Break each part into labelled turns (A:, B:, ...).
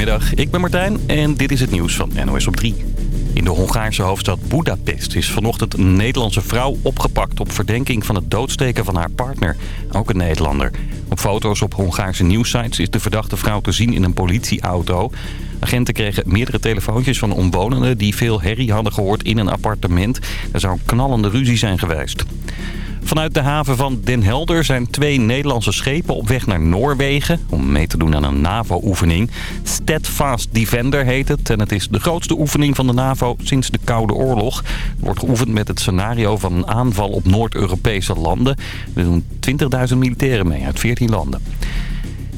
A: Goedemiddag, ik ben Martijn en dit is het nieuws van NOS op 3. In de Hongaarse hoofdstad Budapest is vanochtend een Nederlandse vrouw opgepakt... op verdenking van het doodsteken van haar partner, ook een Nederlander. Op foto's op Hongaarse nieuwsites is de verdachte vrouw te zien in een politieauto. Agenten kregen meerdere telefoontjes van omwonenden... die veel herrie hadden gehoord in een appartement. Er zou een knallende ruzie zijn geweest. Vanuit de haven van Den Helder zijn twee Nederlandse schepen op weg naar Noorwegen... om mee te doen aan een NAVO-oefening. Steadfast Defender heet het en het is de grootste oefening van de NAVO sinds de Koude Oorlog. Er wordt geoefend met het scenario van een aanval op Noord-Europese landen. Er doen 20.000 militairen mee uit 14 landen.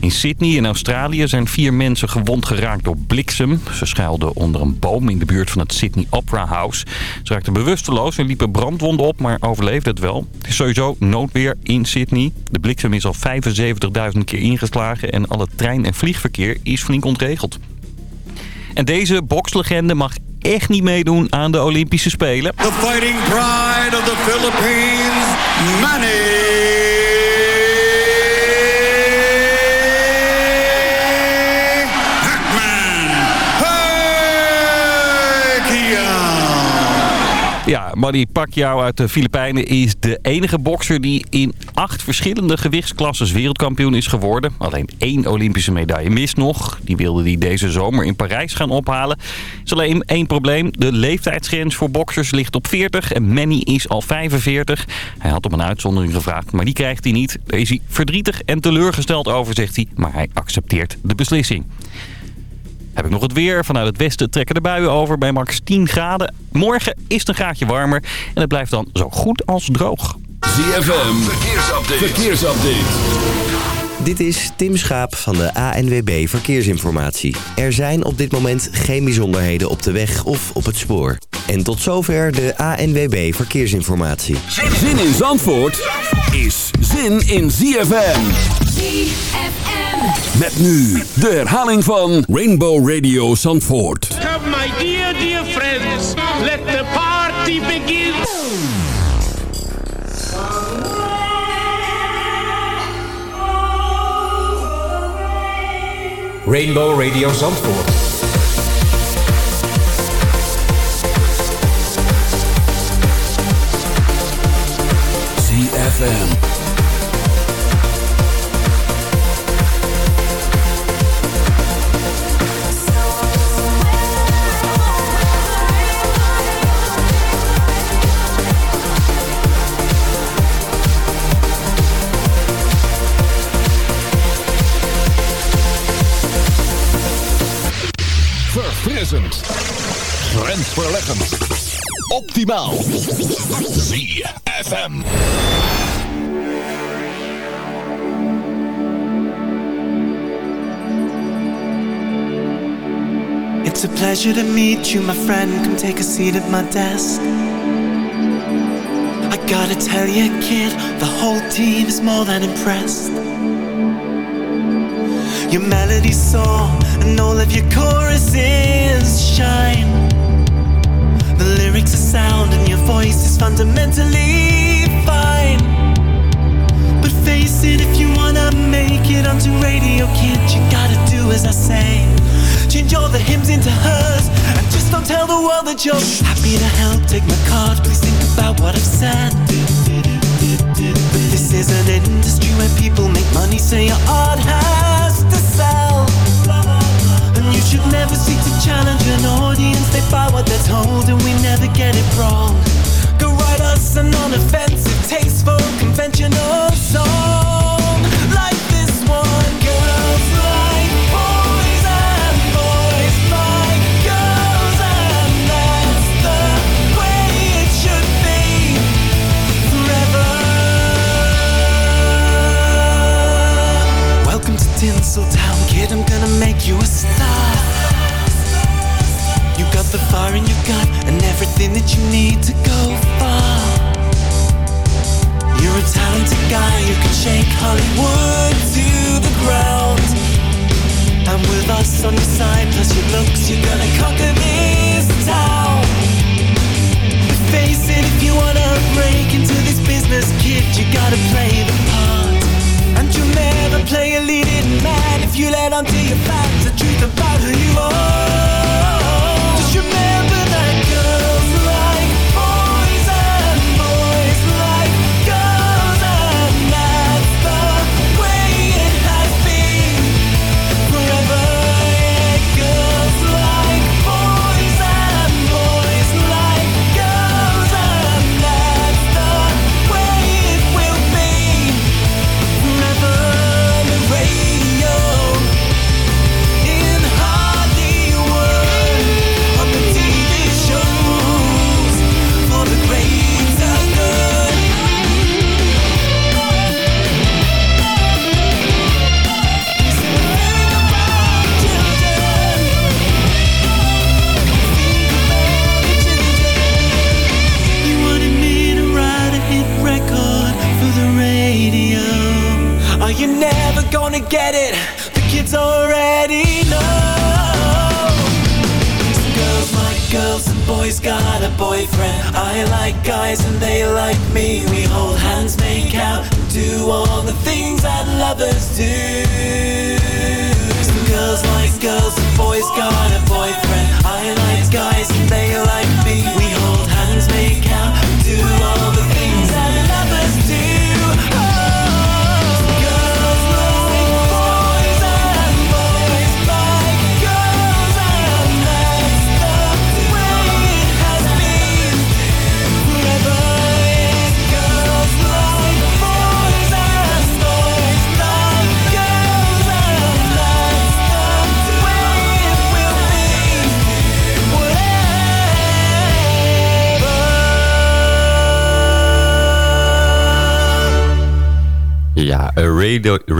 A: In Sydney in Australië zijn vier mensen gewond geraakt door bliksem. Ze schuilden onder een boom in de buurt van het Sydney Opera House. Ze raakten bewusteloos en liepen brandwonden op, maar overleefden het wel. Het is sowieso noodweer in Sydney. De bliksem is al 75.000 keer ingeslagen en al het trein- en vliegverkeer is flink ontregeld. En deze bokslegende mag echt niet meedoen aan de Olympische Spelen.
B: The fighting pride of the Philippines, Manny
A: Ja, Manny Pacquiao uit de Filipijnen is de enige bokser die in acht verschillende gewichtsklasses wereldkampioen is geworden. Alleen één Olympische medaille mist nog. Die wilde hij deze zomer in Parijs gaan ophalen. Is alleen één probleem. De leeftijdsgrens voor boksers ligt op 40 en Manny is al 45. Hij had om een uitzondering gevraagd, maar die krijgt hij niet. Daar is hij verdrietig en teleurgesteld over, zegt hij. Maar hij accepteert de beslissing. Heb ik nog het weer. Vanuit het westen trekken de buien over bij max 10 graden. Morgen is het een graadje warmer en het blijft dan zo goed als droog.
C: ZFM, verkeersupdate. verkeersupdate.
D: Dit is Tim Schaap van de ANWB Verkeersinformatie. Er zijn op dit moment geen bijzonderheden op de weg of op het spoor. En tot zover de ANWB Verkeersinformatie.
C: Zin in Zandvoort is zin in ZFM. Met nu de herhaling van Rainbow Radio Zandvoort.
E: Come, my dear, dear friends, let the party begin.
F: Rainbow Radio Zandvoort.
C: ZFM. Grensverleggend. Optimaal. ZFM.
G: It's a pleasure to meet you, my friend. Come take a seat at my desk. I gotta tell you, kid, the whole team is more than impressed. Your melody's soar, and all of your choruses shine. The lyrics are sound, and your voice is fundamentally fine. But face it, if you wanna make it onto radio, kid, you gotta do as I say. Change all the hymns into hers, and just don't tell the world that you're happy to help. Take my card, please think about what I've said. This is an industry where people make money, say so your art has should never seek to challenge an audience. They buy what they're told, and we never get it wrong. Go write us a non-offensive, tasteful, conventional song like this one. Girls like boys and boys like girls, and that's the way it should be forever. Welcome to Tinseltown, kid. I'm gonna make you a star. Got the fire in your gut and everything that you need to go far. You're a talented guy you can shake Hollywood to the ground. And with us on your side, plus your looks, you're gonna conquer this town. Face it, if you wanna break into this business, kid, you gotta play the part. And you'll never play a leading man if you let on to your fans the truth about who you are.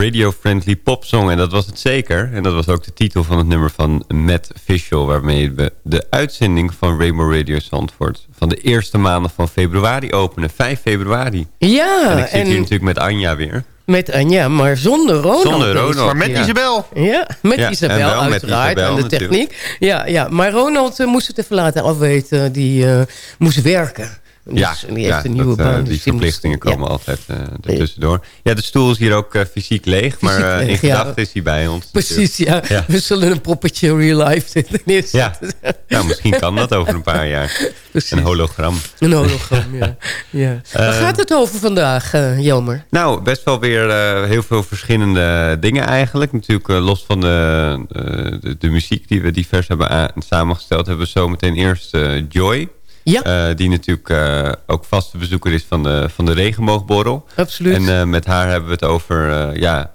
H: Radio-friendly popsong. En dat was het zeker. En dat was ook de titel van het nummer van Matt Official... waarmee we de uitzending van Rainbow Radio Zandvoort... van de eerste maanden van februari openen. 5 februari.
I: Ja,
H: en ik zit
I: en
H: hier natuurlijk met Anja weer.
I: met Anja, maar zonder Ronald.
H: Zonder
I: dus.
H: Ronald.
J: Maar met
H: ja.
J: Isabel.
I: Ja, met
H: Ja,
I: Isabel
H: en met
I: uiteraard
H: Isabel
I: aan de
H: natuurlijk.
I: techniek. Ja, ja, maar Ronald eh, moest het even laten afweten. Die eh, moest werken. Dus
H: Ja,
I: die heeft een nieuwe
H: dat, eh, die
I: dus moest-
H: verplichtingen
I: ja.
H: komen altijd eh ertussendoor. Ja, de stoel is hier ook eh, fysiek leeg, maar
I: Fysiek
H: in
I: leeg, ja.
H: gedachten is hij bij ons.
I: Precies, ja. We zullen een poppetje real life neerzetten.
H: Ja. ja, misschien kan dat over een paar jaar.
I: Precies.
H: Een hologram.
I: Een hologram, ja. ja. Waar gaat het over vandaag, Jelmer?
H: Nou, best wel weer heel veel verschillende dingen eigenlijk. Natuurlijk los van de, de, de muziek die we divers hebben samengesteld... hebben we zometeen eerst Joy.
I: Ja.
H: Eh, die natuurlijk eh, ook vaste bezoeker is van de, van de regenboogborrel.
I: Absoluut.
H: En eh, met haar hebben we het over, ja,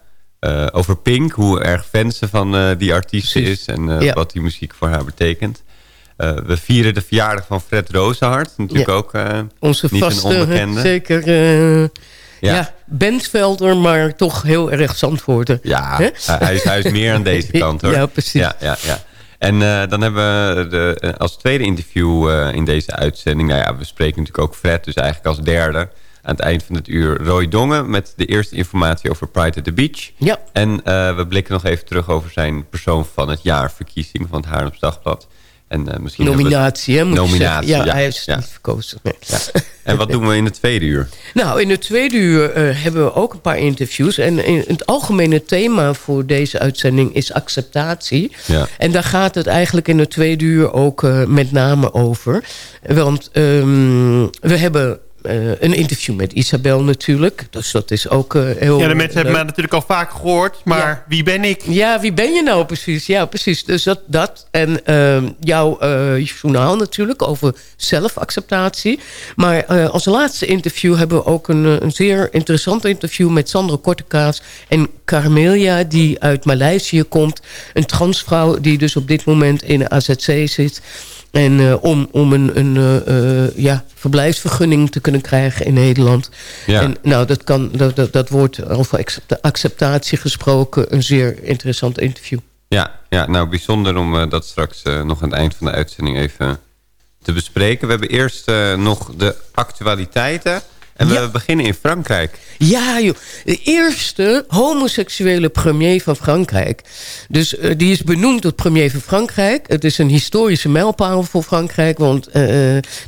H: over Pink. Hoe erg fan ze van die artiest
I: Precies.
H: is. En
I: Ja.
H: wat die muziek voor haar betekent. We vieren de verjaardag van Fred Rozenhart. Natuurlijk
I: Ja.
H: ook
I: Onze
H: niet
I: vaste,
H: een onbekende.
I: zeker...
H: Ja.
I: ja. Bentvelder, maar toch heel erg Zandvoorten.
H: Ja, hij is, hij is meer aan deze kant hoor.
I: Ja, precies.
H: Ja, ja, ja. En eh, dan hebben we de, eh, als tweede interview eh, in deze uitzending... Nou ja, we spreken natuurlijk ook Fred, dus eigenlijk als derde... aan het eind van het uur Roy Dongen... met de eerste informatie over Pride at the Beach.
I: Ja.
H: En we blikken nog even terug over zijn persoon van het jaar... verkiezing van het Haarlems Dagblad. En, eh, misschien
I: Nominatie, hè,
H: Nominatie.
I: Ja,
H: ja,
I: hij is
H: ja.
I: niet verkozen. Nee.
H: En wat doen we in het tweede uur?
I: Nou, in het tweede uur eh, hebben we ook een paar interviews. En in het algemene thema voor deze uitzending is acceptatie.
H: Ja.
I: En daar gaat het eigenlijk in het tweede uur ook eh, met name over. Want ehm, we hebben een interview met Isabel natuurlijk. Dus dat is ook eh, heel
J: Ja, de mensen hebben
I: leuk.
J: mij natuurlijk al vaak gehoord. Maar
I: Ja.
J: wie ben ik?
I: Ja, wie ben je nou precies? Ja, precies. Dus dat. dat. En ehm, jouw eh, journaal natuurlijk over zelfacceptatie. Maar eh, als laatste interview hebben we ook een, eh, een zeer interessant interview... met Sandra Kortekaas en Carmelia, die uit Maleisië komt. Een transvrouw die dus op dit moment in de AZC zit... En eh, om, om een, een eh, eh, ja, verblijfsvergunning te kunnen krijgen in Nederland.
H: Ja.
I: En nou, dat, kan, dat, dat, dat wordt over accepta- acceptatie gesproken. Een zeer interessant interview.
H: Ja, ja nou bijzonder om dat straks nog aan het eind van de uitzending even te bespreken. We hebben eerst nog de actualiteiten. En we beginnen in Frankrijk.
I: Ja, joh. De eerste homoseksuele premier van Frankrijk. Dus uh, die is benoemd tot premier van Frankrijk. Het is een historische mijlpaal voor Frankrijk. Want uh,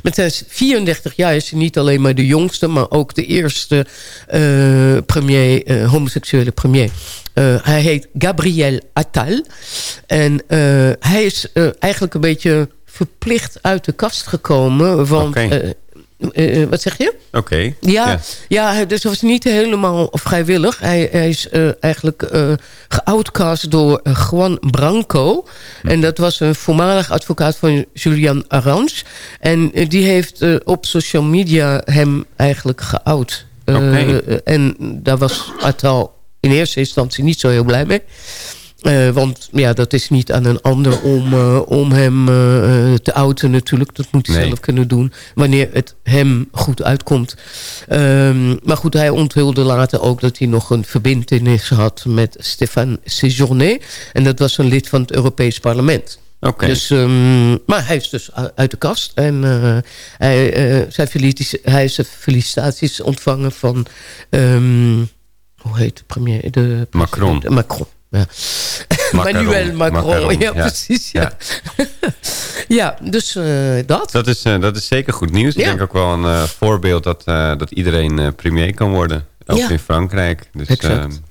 I: met zijn 34 jaar is hij niet alleen maar de jongste... maar ook de eerste uh, premier, homoseksuele premier. hij heet Gabriel Attal. En hij is eigenlijk een beetje verplicht uit de kast gekomen. Want okay. Uh, wat zeg je?
H: Oké. Okay.
I: Ja, ja. ja, dus dat was niet helemaal vrijwillig. Hij, hij is uh, eigenlijk uh, geoutcast door Juan Branco. Hm. En dat was een voormalig advocaat van Julian Arrange. En die heeft op social media hem eigenlijk geout. Okay. en daar was Atal in eerste instantie niet zo heel blij mee. Uh, want ja, dat is niet aan een ander om, uh, om hem uh, te outen natuurlijk. Dat moet hij nee. zelf kunnen doen. Wanneer het hem goed uitkomt. Um, maar goed, hij onthulde later ook dat hij nog een verbindenis had met Stéphane Séjourné. En dat was een lid van het Europees Parlement.
H: Okay.
I: Dus, um, maar hij is dus uit de kast. En hij, zijn hij heeft felicitaties ontvangen van... Um, hoe heet de premier? De
H: Macron.
I: De, Macron. Ja. Manuel Macron, Macaron, ja, precies. Ja, ja. dus uh, dat.
H: Dat is, uh, dat is zeker goed nieuws. Ik denk ook wel een uh, voorbeeld dat, dat iedereen premier kan worden. Ook in Frankrijk. Dus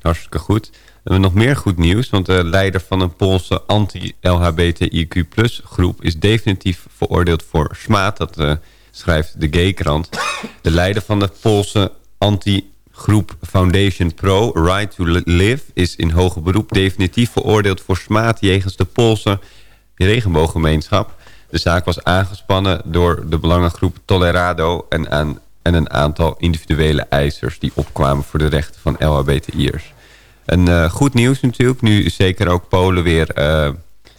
H: hartstikke goed. We hebben nog meer goed nieuws. Want de leider van een Poolse anti-LHBTIQ groep... is definitief veroordeeld voor smaad. Dat schrijft de Gaykrant. De leider van de Poolse anti groep Foundation Pro, Right to Live... is in hoger beroep definitief veroordeeld voor smaad... jegens de Poolse regenbooggemeenschap. De zaak was aangespannen door de belangengroep Tolerado... en, aan, en een aantal individuele eisers... die opkwamen voor de rechten van LHBTI'ers. En uh, goed nieuws natuurlijk. Nu zeker ook Polen weer... Uh,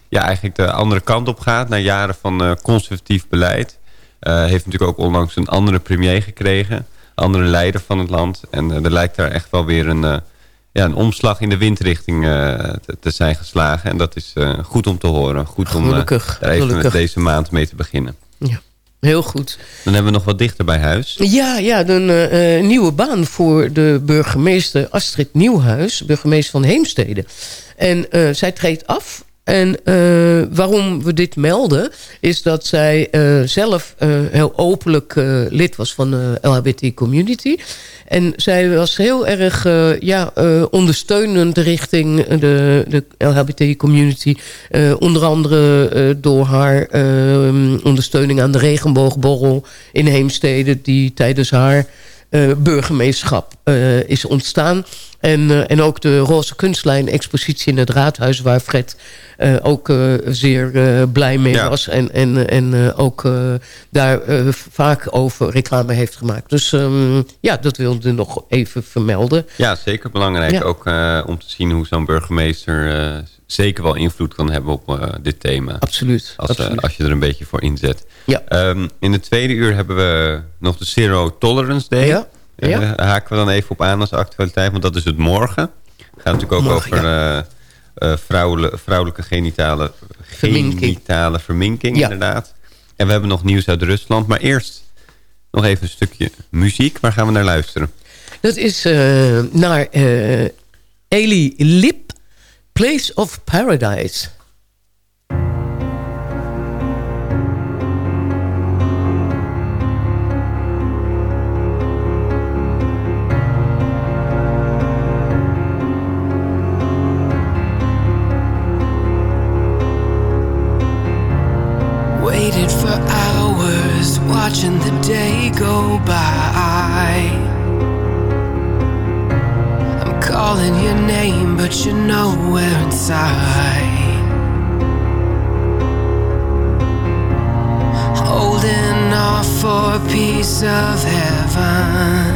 H: ja, eigenlijk de andere kant op gaat... na jaren van uh, conservatief beleid. heeft natuurlijk ook onlangs een andere premier gekregen andere leider van het land. En uh, er lijkt daar echt wel weer een, uh, ja, een omslag in de windrichting uh, te, te, zijn geslagen. En dat is goed om te horen. Goed
I: gelukkig,
H: om even gelukkig. deze maand mee te beginnen.
I: Ja. Heel goed.
H: Dan hebben we nog wat dichter bij huis.
I: Ja, ja een nieuwe baan voor de burgemeester Astrid Nieuwhuis. Burgemeester van Heemstede. En zij treedt af en uh, waarom we dit melden... is dat zij uh, zelf uh, heel openlijk lid was van de LHBT-community. En zij was heel erg ja, ondersteunend richting de, de LHBT-community. onder andere door haar ondersteuning aan de regenboogborrel in Heemstede... die tijdens haar burgemeesterschap is ontstaan... En, uh, en ook de Roze Kunstlijn expositie in het Raadhuis... waar Fred ook zeer blij mee ja. was. En, en, en ook daar vaak over reclame heeft gemaakt. Dus um, ja, dat wilde ik nog even vermelden.
H: Ja, zeker belangrijk. Ja. Ook om te zien hoe zo'n burgemeester zeker wel invloed kan hebben op dit thema.
I: Absoluut.
H: Als,
I: absoluut.
H: als je er een beetje voor inzet.
I: Ja.
H: Um, in de tweede uur hebben we nog de Zero Tolerance Day.
I: Ja. Ja.
H: Uh, haken we dan even op aan als actualiteit, want dat is het morgen. Het gaat natuurlijk ook morgen, over ja. uh, vrouwelijke, vrouwelijke genitale verminking, genitale verminking ja. inderdaad. En we hebben nog nieuws uit Rusland. Maar eerst nog even een stukje muziek. Waar gaan we naar luisteren?
I: Dat is naar Eli Lip, Place of Paradise. Waited for hours watching the day go by. But you're nowhere inside. Holding off for a piece of heaven.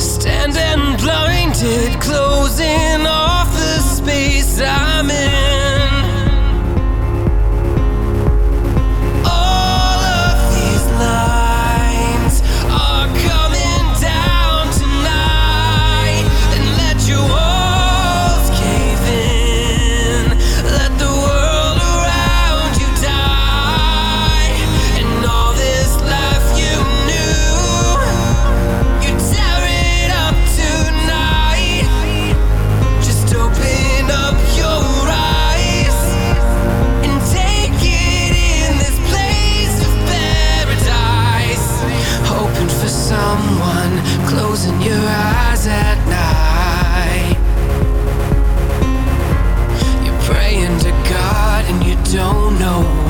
I: Standing blinded, closing off the space I'm in.
K: Praying to God and you don't know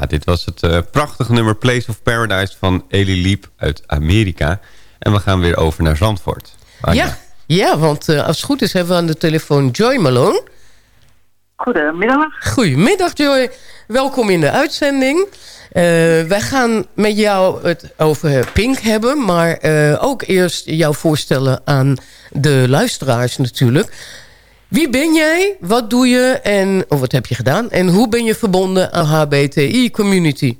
H: Ja, dit was het eh, prachtige nummer Place of Paradise van Eli Liep uit Amerika. En we gaan weer over naar Zandvoort. Anja.
I: Ja, ja want eh, als het goed is hebben we aan de telefoon Joy Malone.
L: Goedemiddag.
I: Goedemiddag Joy, welkom in de uitzending. Eh, wij gaan met jou het over Pink hebben, maar eh, ook eerst jou voorstellen aan de luisteraars natuurlijk. Wie ben jij, wat doe je en of wat heb je gedaan en hoe ben je verbonden aan HBTI-community?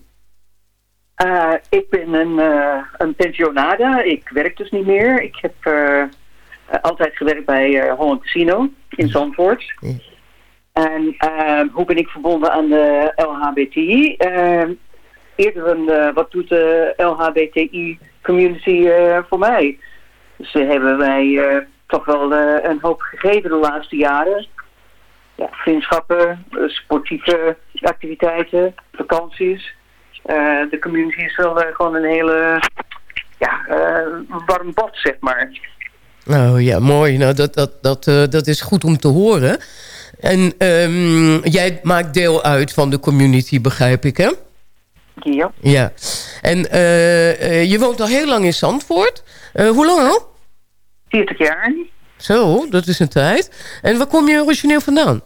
L: Eh, ik ben een, eh, een pensionade. Ik werk dus niet meer. Ik heb eh, altijd gewerkt bij Holland Casino in Zandvoort. En hoe ben ik verbonden aan de LHBTI? Eerder een, wat doet de LHBTI community voor mij? Dus hebben wij toch wel eh, een hoop gegeven de laatste jaren. Ja, vriendschappen, eh, sportieve activiteiten, vakanties. Eh, de community is wel gewoon een hele ja, warm bad, zeg maar.
I: Oh ja, mooi. Nou, dat, dat, dat, dat is goed om te horen. En ehm, jij maakt deel uit van de community, begrijp ik, hè?
L: Ja.
I: Ja. En je woont al heel lang in Zandvoort. Hoe lang al?
L: 40 jaar.
I: Zo, dat is een tijd. En waar kom je origineel vandaan?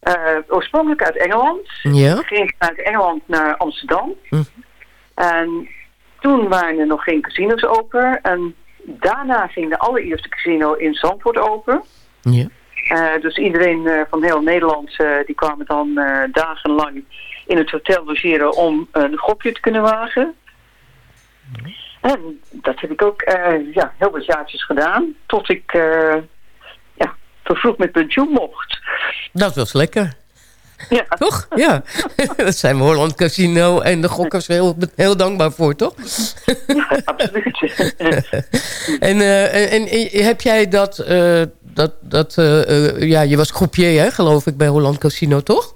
L: Eh, oorspronkelijk uit Engeland.
I: Ja.
L: Ik ging uit Engeland naar Amsterdam.
I: Hm.
L: En toen waren er nog geen casino's open. En daarna ging de allereerste casino in Zandvoort open.
I: Ja.
L: Eh, dus iedereen eh, van heel Nederland eh, die kwamen dan dagenlang in het hotel logeren om een gokje te kunnen wagen. En dat heb ik ook eh, ja, heel wat jaartjes gedaan. Tot ik eh, ja, vervroegd met pensioen mocht.
I: Dat was lekker.
L: Ja.
I: Toch? Ja. dat zijn we Holland Casino en de gokkers heel, heel dankbaar voor, toch?
L: absoluut.
I: en, eh, en, en heb jij dat... dat, dat ja, je was croupier, hè, geloof ik, bij Holland Casino, toch?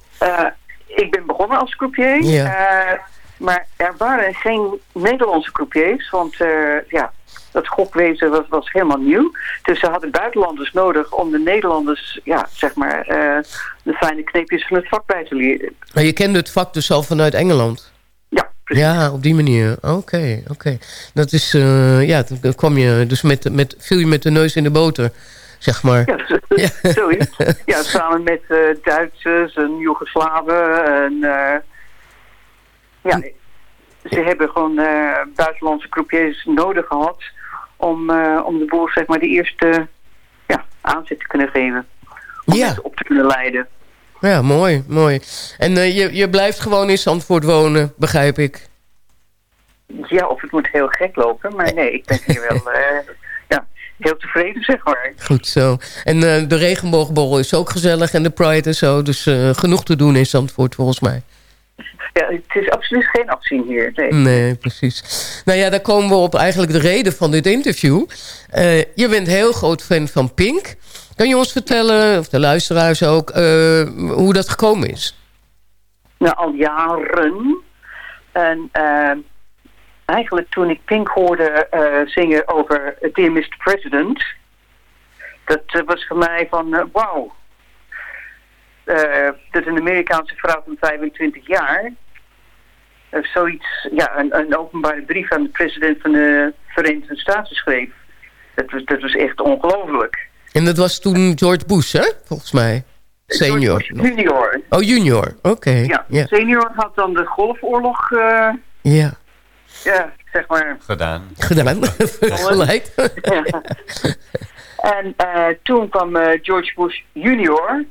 L: Ik ben begonnen als croupier.
I: Ja.
L: Maar er waren geen Nederlandse croupiers. Want eh, ja, dat gokwezen was, was helemaal nieuw. Dus ze hadden buitenlanders nodig om de Nederlanders, ja, zeg maar, eh, de fijne kneepjes van het vak bij te leren.
I: Maar je kende het vak dus al vanuit Engeland?
L: Ja,
I: Ja, op die manier. Oké, oké. Dat is, eh, ja, dan kwam je dus met, met, viel je met de neus in de boter, zeg maar.
L: Ja, zoiets. Ja, samen met Duitsers en Joegoslaven. En, ja, ze hebben gewoon eh, buitenlandse croupiers nodig gehad om, eh, om de boel zeg maar de eerste ja, aanzet te kunnen geven. Om
I: Ja.
L: mensen op te kunnen leiden.
I: Ja, mooi, mooi. En eh, je, je blijft gewoon in Zandvoort wonen, begrijp ik.
L: Ja, of het moet heel gek lopen. Maar nee, ik ben hier wel ja, heel tevreden, zeg maar.
I: Goed zo. En de regenboogborrel is ook gezellig en de Pride en zo. Dus genoeg te doen in Zandvoort volgens mij.
L: Ja, het is absoluut geen afzien hier. Nee.
I: Nee, precies. Nou ja, daar komen we op eigenlijk de reden van dit interview. Eh, je bent heel groot fan van Pink. Kan je ons vertellen, of de luisteraars ook, eh, hoe dat gekomen is?
L: Nou, al jaren. En eh, eigenlijk toen ik Pink hoorde zingen over Dear Mr. President... dat was voor mij van, wauw. Eh, dat een Amerikaanse vrouw van 25 jaar... eh, zoiets, ja, een, een openbare brief aan de president van de Verenigde Staten schreef. Dat was, dat was echt ongelooflijk.
I: En dat was toen George Bush, hè? Volgens mij. Senior.
L: Junior.
I: Oh, junior. Oké.
L: Ja, senior had dan de golfoorlog, eh,
I: ja.
L: ja, zeg maar,
H: Gedaan.
I: Gedaan. Gelijk.
L: Ja. En eh, toen kwam George Bush junior.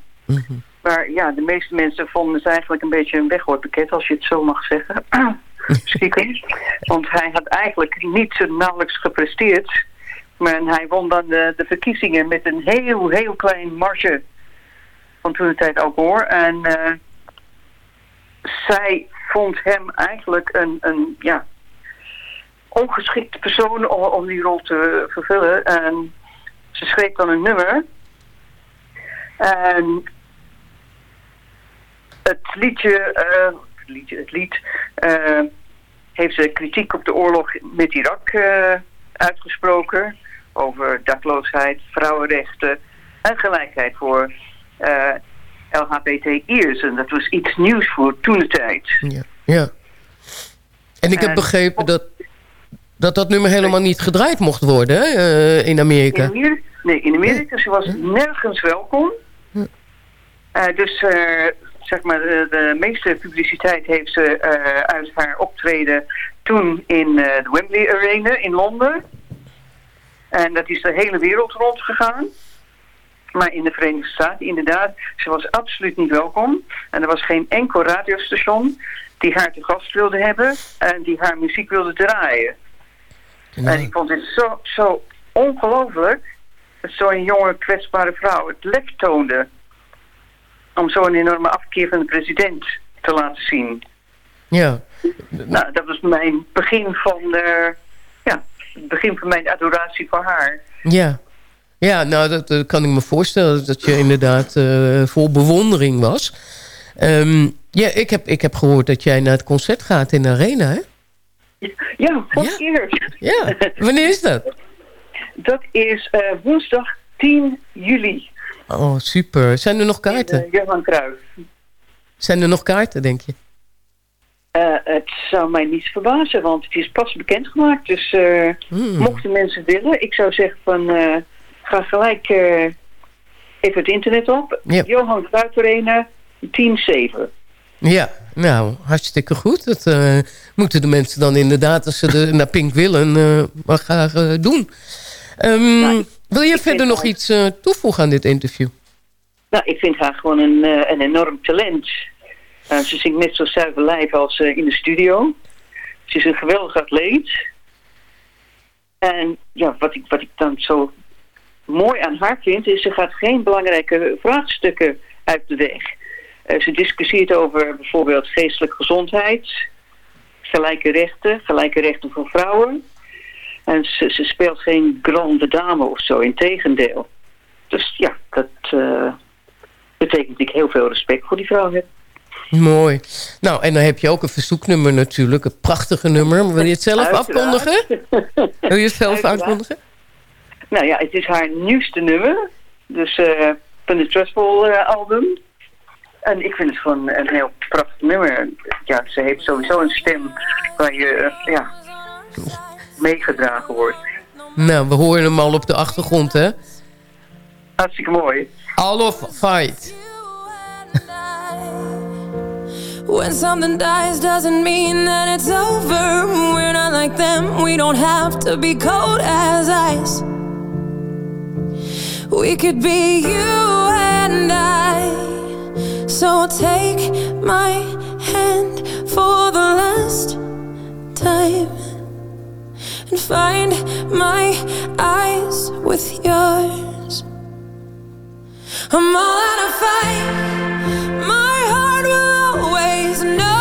L: Maar ja, de meeste mensen vonden het eigenlijk een beetje een weggooipakket, als je het zo mag zeggen. Stiekem. Want hij had eigenlijk niet nauwelijks gepresteerd. Maar hij won dan de, de verkiezingen met een heel, heel klein marge. Van toen de tijd ook hoor. En eh, zij vond hem eigenlijk een, een ja, ongeschikte persoon om, om die rol te vervullen. En ze schreef dan een nummer. En het liedje, eh, het, liedje het lied, eh, heeft ze kritiek op de oorlog met Irak eh, uitgesproken. Over dakloosheid, vrouwenrechten en gelijkheid voor LHBTI'ers. En dat was iets nieuws voor toen de tijd.
I: Ja. ja. En ik heb
L: En-
I: begrepen dat, dat dat nummer helemaal niet gedraaid mocht worden hè, in Amerika.
L: In Amerika, nee, in Amerika. Ze was nergens welkom. Dus zeg maar, de, de meeste publiciteit heeft ze eh, uit haar optreden toen in eh, de Wembley Arena in Londen. En dat is de hele wereld rond gegaan. Maar in de Verenigde Staten, inderdaad, ze was absoluut niet welkom. En er was geen enkel radiostation die haar te gast wilde hebben en die haar muziek wilde draaien. En ik vond het zo, zo ongelooflijk dat zo'n jonge kwetsbare vrouw het lef toonde om zo'n enorme afkeer van de president te laten zien.
I: Ja.
L: Nou, dat was mijn begin van, eh, ja, het begin van mijn adoratie voor haar.
I: Ja. Ja, nou, dat, kan ik me voorstellen. Dat je inderdaad eh, vol bewondering was. Ehm, ja, ik heb, ik heb gehoord dat jij naar het concert gaat in de arena, hè?
L: Ja, voor het eerst.
I: Ja, wanneer is dat?
L: Dat is eh, woensdag 10 juli.
I: Oh, super. Zijn er nog kaarten?
L: Uh, Johan Cruijff.
I: Zijn er nog kaarten, denk je?
L: Eh, het zou mij niet verbazen, want het is pas bekendgemaakt. Dus eh,
I: Hmm.
L: mochten mensen willen, ik zou zeggen van eh, ga gelijk eh, even het internet op. Johan Cruijff Arena 10-7.
I: Ja, nou, hartstikke goed. Dat eh, moeten de mensen dan inderdaad, als ze de, naar Pink willen, eh, maar graag eh, doen. Ehm, wil je verder nog iets eh, toevoegen aan dit interview?
L: Nou, ik vind haar gewoon een, eh, een enorm talent. Eh, ze zingt net zo zuiver lijf als in de studio. Ze is een geweldig atleet. En ja, wat ik, wat ik dan zo mooi aan haar vind, is ze gaat geen belangrijke vraagstukken uit de weg. Ze discussieert over bijvoorbeeld geestelijke gezondheid, gelijke rechten, gelijke rechten voor vrouwen. En ze, ze speelt geen grande dame of zo, in tegendeel. Dus ja, dat eh, betekent dat ik heel veel respect voor die vrouw heb.
I: Mooi. Nou, en dan heb je ook een verzoeknummer natuurlijk. Een prachtige nummer. Wil je het zelf
L: Uiteraard.
I: afkondigen? Wil je het zelf
L: Uiteraard.
I: aankondigen?
L: Nou ja, het is haar nieuwste nummer. Dus eh, van de Trustful eh, album. En ik vind het gewoon een heel prachtig nummer. Ja, ze heeft sowieso een stem waar je ja, meegedragen wordt.
I: Nou, we horen hem al op de achtergrond, hè?
L: Hartstikke mooi.
I: All of Fight.
M: When something dies doesn't mean that it's over. We're not like them, we don't have to be cold as ice. We could be you and I, So take my hand for the last time and find my eyes with yours. I'm all out of fight. My heart will always know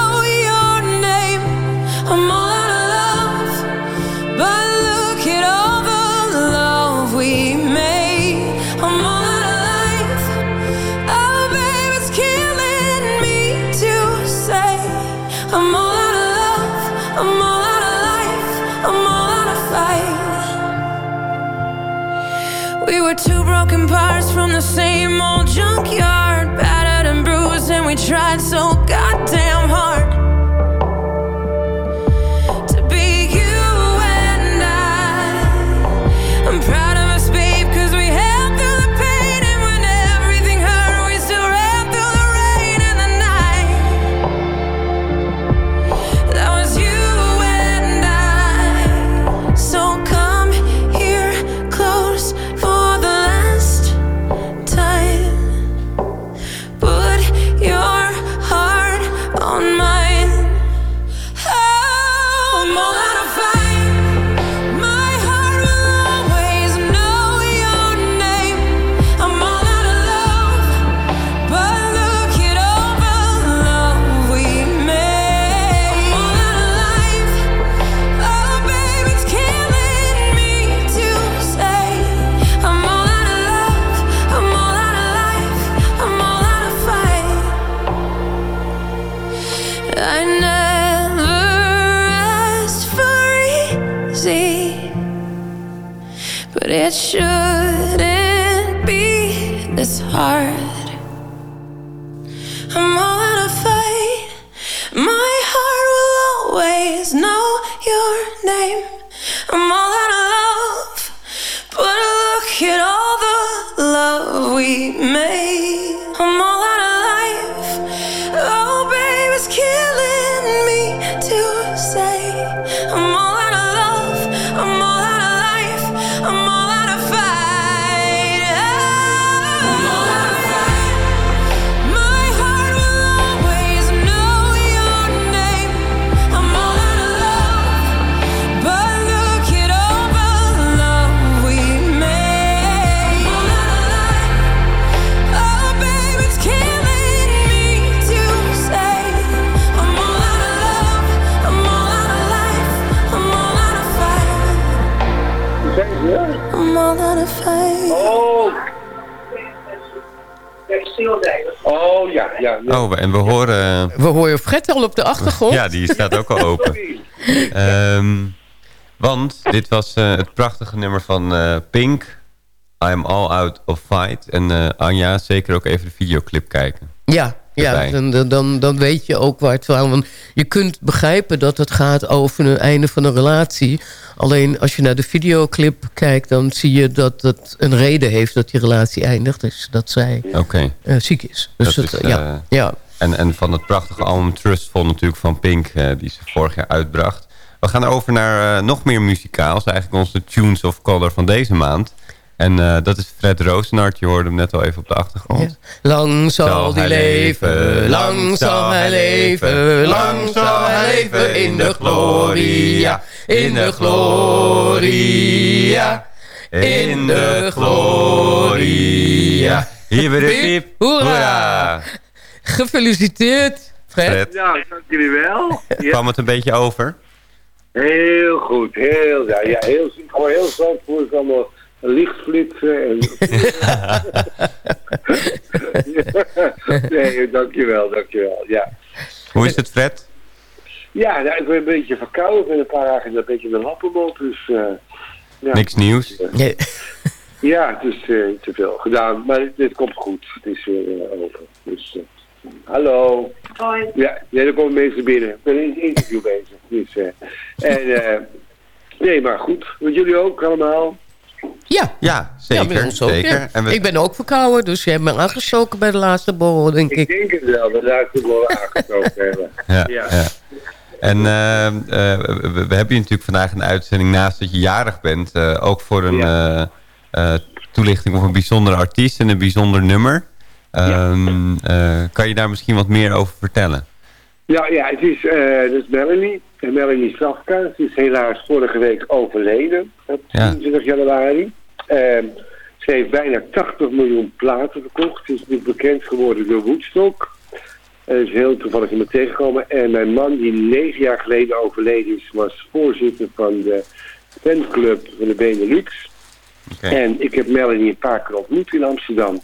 M: parts from the same old junkyard, battered and bruised, and we tried so goddamn
I: al op de achtergrond.
H: Ja, die staat ook al open. Ehm, want dit was eh, het prachtige nummer van eh, Pink. I'm all out of fight. En eh, Anja, zeker ook even de videoclip kijken.
I: Ja, ja dan, dan- dan, weet je ook waar het van... Want je kunt begrijpen dat het gaat over een einde van een relatie. Alleen als je naar de videoclip kijkt... dan zie je dat het een reden heeft dat die relatie eindigt. Dus dat zij ziek is. Dus
H: Dat
I: het,
H: is,
I: ja, ja.
H: En, en van het prachtige album Trustful natuurlijk van Pink, eh, die ze vorig jaar uitbracht. We gaan over naar eh, nog meer muzikaals. Eigenlijk onze Tunes of Color van deze maand. En eh, dat is Fred Roosenhart. Je hoorde hem net al even op de achtergrond.
I: Lang zal die leven, lang zal hij leven, lang zal hij leven in de gloria, in de gloria, in de gloria.
H: Hier weer de
I: piep. hoera. Gefeliciteerd, Fred.
H: Fred.
N: Ja, dank jullie wel. Ja.
H: Kwam het een beetje over?
N: Heel goed, heel, ja, ja, heel, gewoon heel zandvoort, allemaal lichtflitsen. En... nee, dankjewel, dankjewel, ja.
H: Hoe is het, Fred?
N: Ja, nou, ik ben een beetje verkouden, ik ben een paar dagen een beetje een lappenmond, dus... eh, ja.
H: Niks nieuws?
I: Nee.
N: Ja, het is eh, te veel gedaan, maar dit, komt goed. Het is weer eh, over. Dus, hallo.
L: Hoi.
N: Ja, ja, er komen mensen binnen. Ik ben in een interview bezig. Dus, eh, en, eh, nee, maar goed. Met jullie ook allemaal?
I: Ja.
H: Ja, zeker.
I: ons ook,
H: zeker.
I: ja.
H: En we,
I: Ik ben ook verkouden, dus je hebt me aangestoken bij de laatste borrel, denk
N: Ik
I: ik.
N: denk het wel, dat daar het wel aangestoken hebben.
H: ja,
N: Ja.
H: ja. En eh, eh, we, we hebben je natuurlijk vandaag een uitzending naast dat je jarig bent. eh, ook voor een eh, eh, toelichting op een bijzondere artiest en een bijzonder nummer. Ehm, eh, kan je daar misschien wat meer over vertellen?
N: Ja, ja het is, eh dat is Melanie. En Melanie Safka. Ze is helaas vorige week overleden. Op
H: Ja.
N: 23 januari. Ehm, ze heeft bijna 80 miljoen platen verkocht. Ze is nu bekend geworden door Woodstock. Dat is heel toevallig iemand tegengekomen. En mijn man, die negen jaar geleden overleden is, was voorzitter van de fanclub van de Benelux. En ik heb Melanie een paar keer ontmoet in Amsterdam.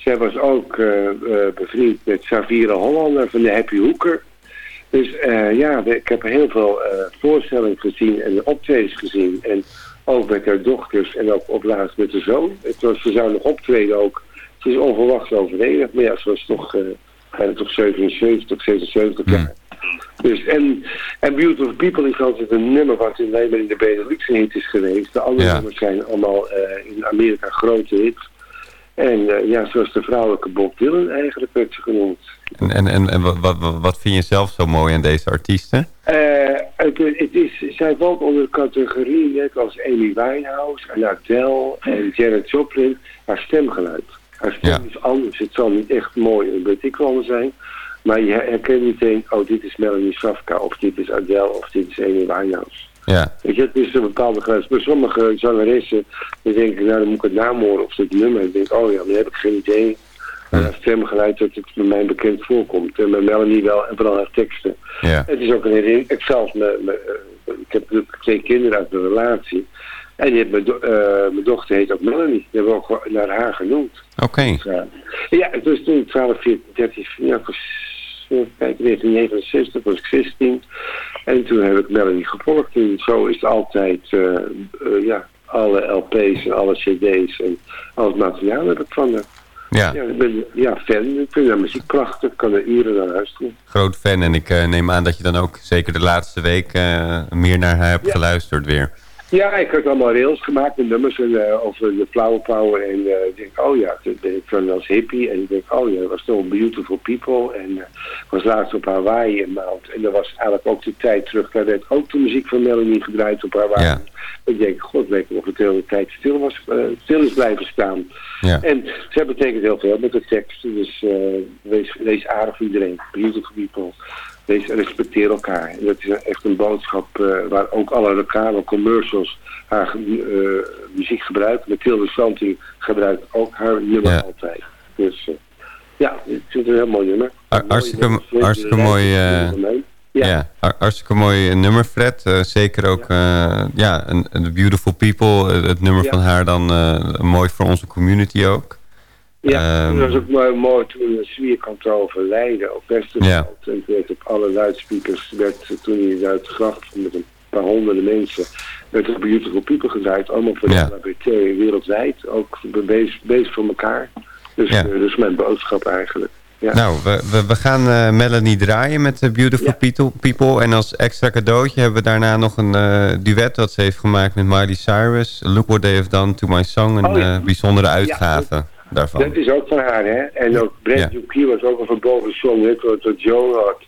N: Zij was ook eh, eh, bevriend met Savira Hollander van de Happy Hoeker. Dus eh, ja, ik heb heel veel voorstellingen gezien en optredens gezien. En ook met haar dochters en ook op laatst met de zoon. Het was, ze zou nog optreden ook. Ze is onverwachts overleden. Maar ja, ze was toch, bijna toch 77, 76 jaar. Dus, en, en Beautiful People is altijd een nummer wat in alleen maar in de Benelux een hit is geweest. De andere
H: Ja.
N: nummers zijn allemaal in Amerika grote hits. En eh, ja, zoals de vrouwelijke Bob Dylan eigenlijk werd ze genoemd.
H: En, en, en, en wat, wat, wat vind je zelf zo mooi aan deze artiesten?
N: Eh, het, het is, zij valt onder de categorie, net als Amy Winehouse en Adele en Janet Joplin, haar stemgeluid. Haar stem is anders. Het zal niet echt mooi en wel zijn. Maar je herkent meteen, oh dit is Melanie Safka, of dit is Adele, of dit is Amy Winehouse.
H: Ja.
N: Weet je, het is een bepaalde grens. Bij sommige zangeressen, dan denk ik, nou dan moet ik het naam horen of dit nummer. Ik denk, oh ja, dan heb ik geen idee. Maar haar stemgeluid dat het bij mij bekend voorkomt. En bij Melanie wel, en vooral haar teksten.
H: Ja.
N: Het is ook een herinnering. Ik zelfs, me, me, eh, ik heb natuurlijk twee kinderen uit een relatie. En die heeft mijn, do- eh, mijn dochter heet ook Melanie. Die hebben we ook naar haar genoemd.
H: Oké.
N: Ja, ja het was toen 12, 14, 13, ja, ik even kijken, 1969 was ik 16. En toen heb ik Melanie gevolgd. En zo is het altijd, eh, eh, ja, alle LP's en alle CD's en al het materiaal heb ik van haar.
H: Ja.
N: Ja, ik ben ja, fan. Ik vind haar muziek prachtig. Ik kan er uren naar luisteren.
H: Groot fan en ik eh, neem aan dat je dan ook zeker de laatste week meer naar haar hebt
N: Ja.
H: geluisterd weer.
N: Ja, ik had allemaal rails gemaakt met nummers en, eh, over de flower power. En eh, ik denk, oh ja, ben ik van als hippie. En ik denk, oh ja, dat was toch beautiful people. En ik was laatst op Hawaii een maand. En dat was eigenlijk ook de tijd terug. Daar werd ook de muziek van Melanie gedraaid op Hawaii.
H: Ja.
N: Ik denk, god, weet ik of het de hele tijd stil, was, stil is blijven staan.
H: Ja.
N: En ze betekent heel veel met de teksten. Dus wees, wees aardig voor iedereen. Beautiful people. Wees, respecteer elkaar. Dat is echt een boodschap eh, waar ook alle reclame, commercials haar eh, muziek gebruiken. Mathilde Santing gebruikt ook haar nummer
H: Ja.
N: altijd. Dus eh, ja, ik vind het een heel mooi nummer.
H: Har- Hartstikke, hartstikke mooi. ja, har- hartstikke mooi nummer, Fred. Zeker ook eh, ja, een, een Beautiful People. het nummer
N: Ja.
H: van haar dan mooi voor onze community ook.
N: Ja,
H: Ehm,
N: dat was ook mooi, mooi toen de Zwierkant overlijden op Westerveld.
H: Ja.
N: En toen werd op alle luidsprekers, werd, eh, toen hij uit het graf met een paar honderden mensen, werd er Beautiful People gedraaid. Allemaal voor de
H: Ja.
N: LGBT wereldwijd, ook bezig, bezig voor elkaar. Dus
H: Ja.
N: eh, dat is mijn boodschap eigenlijk. Ja.
H: Nou, we, we, we gaan eh, Melanie draaien met de Beautiful People, People. En als extra cadeautje hebben we daarna nog een eh, duet dat ze heeft gemaakt met Miley Cyrus. Look What They Have Done To My Song. Een
N: Oh, ja.
H: eh, bijzondere uitgave daarvan.
N: Dat is ook van haar, hè? En ook Brad Dupuy was ook een verboden song, net wat wat Joe had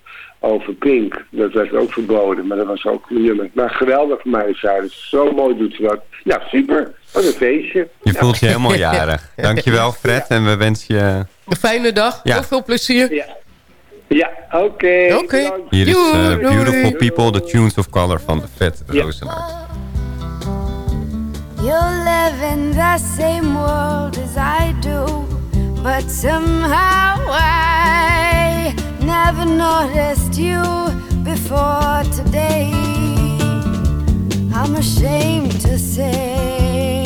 N: over Pink. Dat werd ook verboden, maar dat was ook een nummer. Maar geweldig voor mij, Cyrus. Zo mooi doet ze dat. Ja, super. Wat een feestje.
H: Je voelt je helemaal jarig. Dankjewel Fred en we wensen je...
I: Een fijne dag.
H: Ja.
I: Heel veel plezier.
N: Ja, ja oké.
I: Oké.
H: Hier is eh. Beautiful
I: Doei.
H: People, The Tunes of Color van Vet Rozenhart.
O: You live in the same world as I do, but somehow I never noticed you before today. I'm ashamed to say,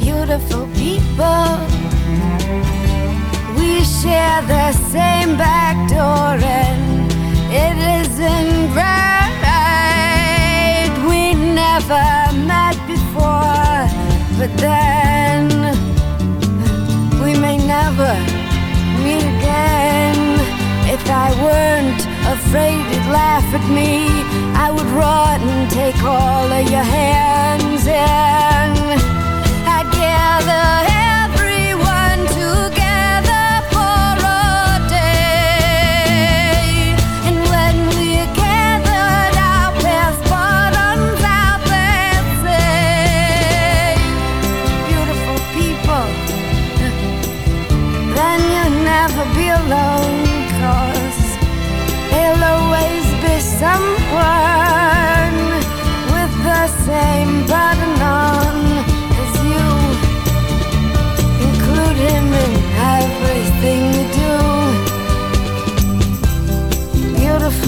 O: beautiful people, we share the same back door, and it isn't right. Never met before, but then we may never meet again. If I weren't afraid you'd laugh at me, I would run and take all of your hands and I'd gather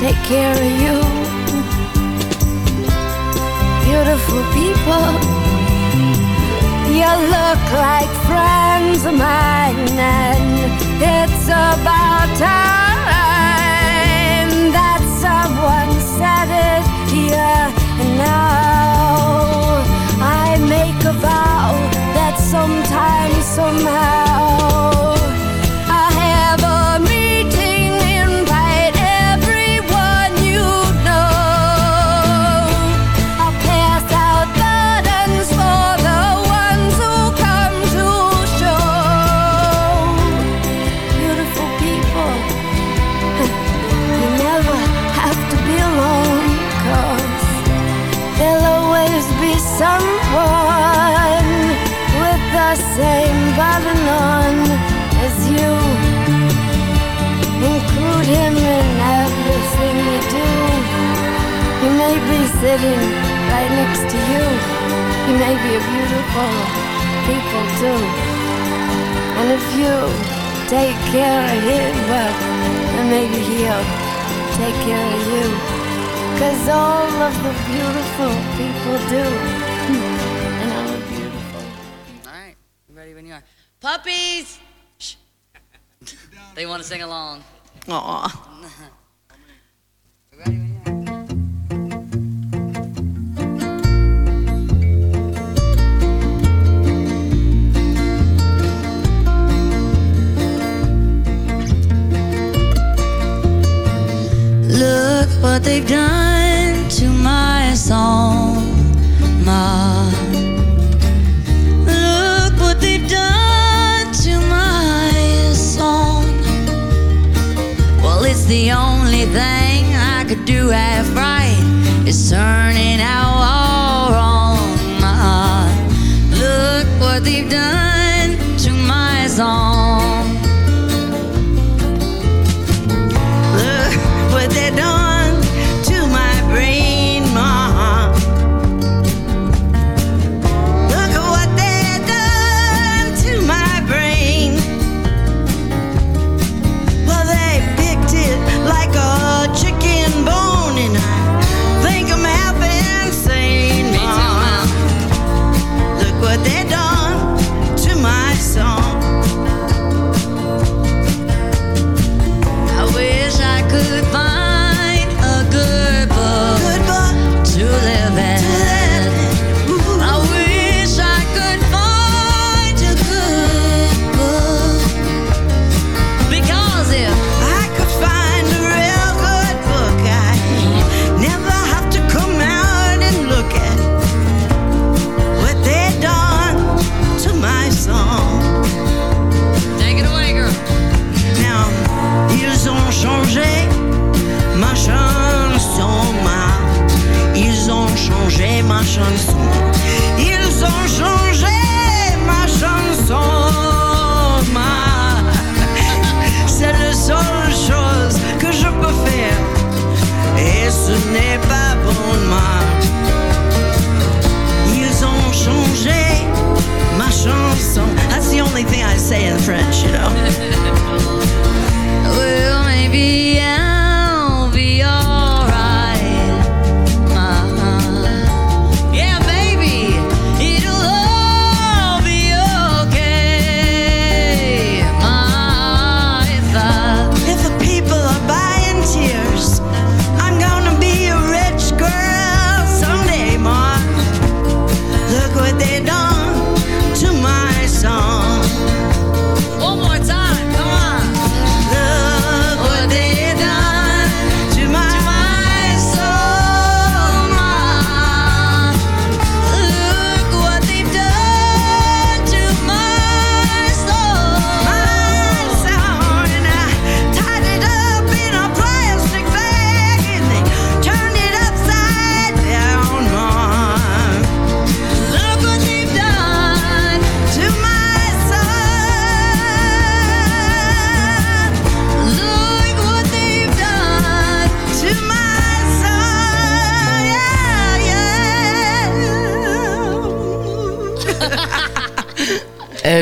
O: take care of you beautiful people. You look like friends of mine, and it's about time that someone said it here and now. I make a vow that sometime, somehow, be sitting right next to you. He may be a beautiful people too. And if you take care of him, well, then maybe he'll take care of you. Cause all of the beautiful people do. And I'm a beautiful.
P: All right, ready when you are. Puppies! Shh. they want to sing along.
Q: Aw.
P: Look what they've done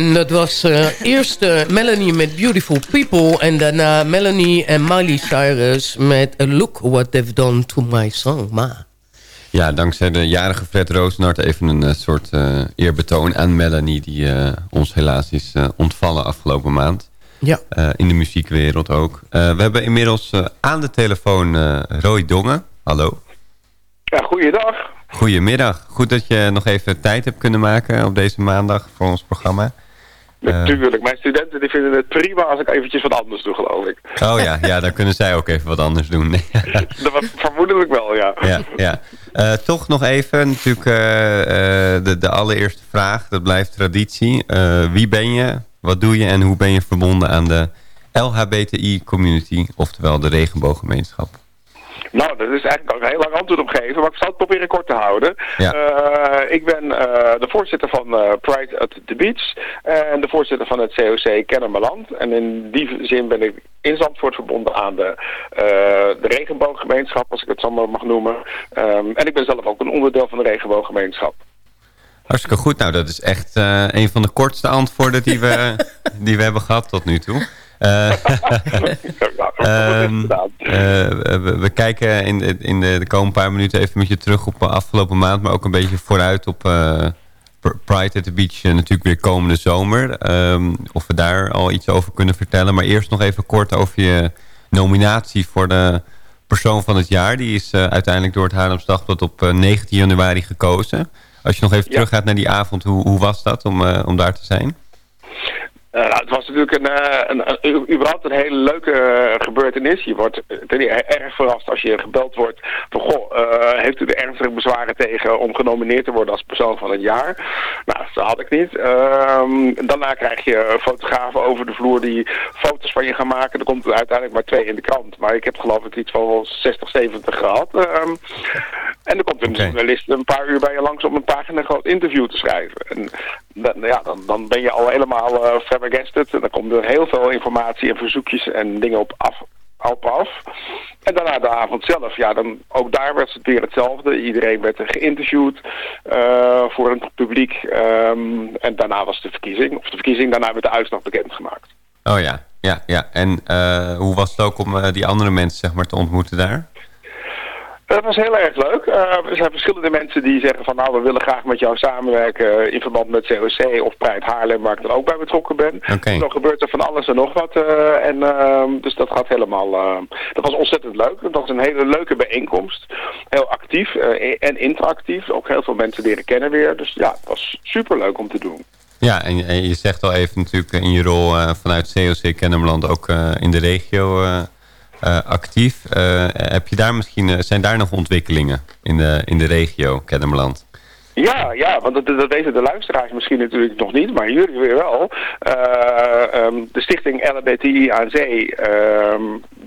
I: En dat was eh, eerst eh, Melanie met Beautiful People... en daarna Melanie en Miley Cyrus met A Look What They've Done To My Song, Ma.
H: Ja, dankzij de jarige Fred Roosenhart even een eh, soort eh, eerbetoon aan Melanie... die eh, ons helaas is eh, ontvallen afgelopen maand.
I: Ja.
H: Eh, in de muziekwereld ook. Eh, we hebben inmiddels eh, aan de telefoon eh, Roy Dongen. Hallo.
R: Ja, goeiedag.
H: Goedemiddag. Goed dat je nog even tijd hebt kunnen maken op deze maandag voor ons programma.
R: Natuurlijk, mijn studenten die vinden het prima als ik eventjes wat anders doe, geloof ik.
H: oh ja, ja, dan kunnen zij ook even wat anders doen.
R: Dat was vermoedelijk wel, ja.
H: ja, ja. Eh, toch nog even, natuurlijk eh, eh, de, de allereerste vraag. Dat blijft traditie. Wie ben je? Wat doe je? En hoe ben je verbonden aan de LHBTI-community? Oftewel de regenbooggemeenschap.
R: Nou, dat is eigenlijk ook een heel lang antwoord op geven, maar ik zal het proberen kort te houden.
H: Ja.
R: Eh, ik ben eh, de voorzitter van eh, Pride at the Beach en de voorzitter van het COC Kennemerland. En in die zin ben ik in Zandvoort verbonden aan de, de regenbooggemeenschap, als ik het zo maar mag noemen. Ehm, en ik ben zelf ook een onderdeel van de regenbooggemeenschap.
H: Hartstikke goed. Nou, dat is echt een van de kortste antwoorden die we, die we hebben gehad tot nu toe. Eh, ehm, eh, we, we kijken in, de, in de, de komende paar minuten even met je terug op de afgelopen maand, maar ook een beetje vooruit op eh, Pr- Pride at the Beach eh, natuurlijk weer komende zomer. Ehm, of we daar al iets over kunnen vertellen. Maar eerst nog even kort over je nominatie voor de persoon van het jaar. Die is eh, uiteindelijk door het Haarlems Dagblad op eh, 19 januari gekozen. Als je nog even teruggaat naar die avond, hoe, hoe was dat om, eh, om daar te zijn?
R: Eh, nou, het was natuurlijk een, eh, een, een, überhaupt een hele leuke eh, gebeurtenis. Je wordt ten eerste erg verrast als je gebeld wordt van... Goh, heeft u er ernstige bezwaren tegen om genomineerd te worden als persoon van het jaar? Nou, dat had ik niet. Ehm, daarna krijg je fotografen over de vloer die foto's van je gaan maken. Er komt er uiteindelijk maar twee in de krant. Maar ik heb geloof ik iets van 60, 70 gehad. Ehm, en er komt een journalist een paar uur bij je langs om een pagina groot interview te schrijven. En dan, ja, dan, dan ben je al helemaal eh En dan komt er heel veel informatie en verzoekjes en dingen op af. Op af. En daarna de avond zelf, ja, dan ook daar werd het weer hetzelfde. Iedereen werd geïnterviewd eh, voor een publiek. ehm, en daarna was de verkiezing, of de verkiezing, daarna werd de uitslag bekendgemaakt.
H: Oh ja, ja, ja. En eh, hoe was het ook om eh, die andere mensen zeg maar, te ontmoeten daar?
R: Dat was heel erg leuk. Eh, er zijn verschillende mensen die zeggen van nou we willen graag met jou samenwerken in verband met COC of Pride Haarlem waar ik dan ook bij betrokken ben.
H: Oké.
R: Dan gebeurt er van alles en nog wat. eh, en, ehm, dus dat gaat helemaal, eh, dat was ontzettend leuk. Dat was een hele leuke bijeenkomst. Heel actief en interactief. Ook heel veel mensen leren kennen weer. Dus ja, het was super leuk om te doen.
H: Ja, en, en je zegt al even natuurlijk in je rol vanuit COC Kennemerland ook in de regio actief. Eh, heb je daar misschien, eh, zijn daar nog ontwikkelingen in de, in de regio Kennemerland?
R: Ja, ja, want dat, dat weten de luisteraars misschien natuurlijk nog niet, maar jullie weer wel. Eh, ehm, de stichting LHBTI aan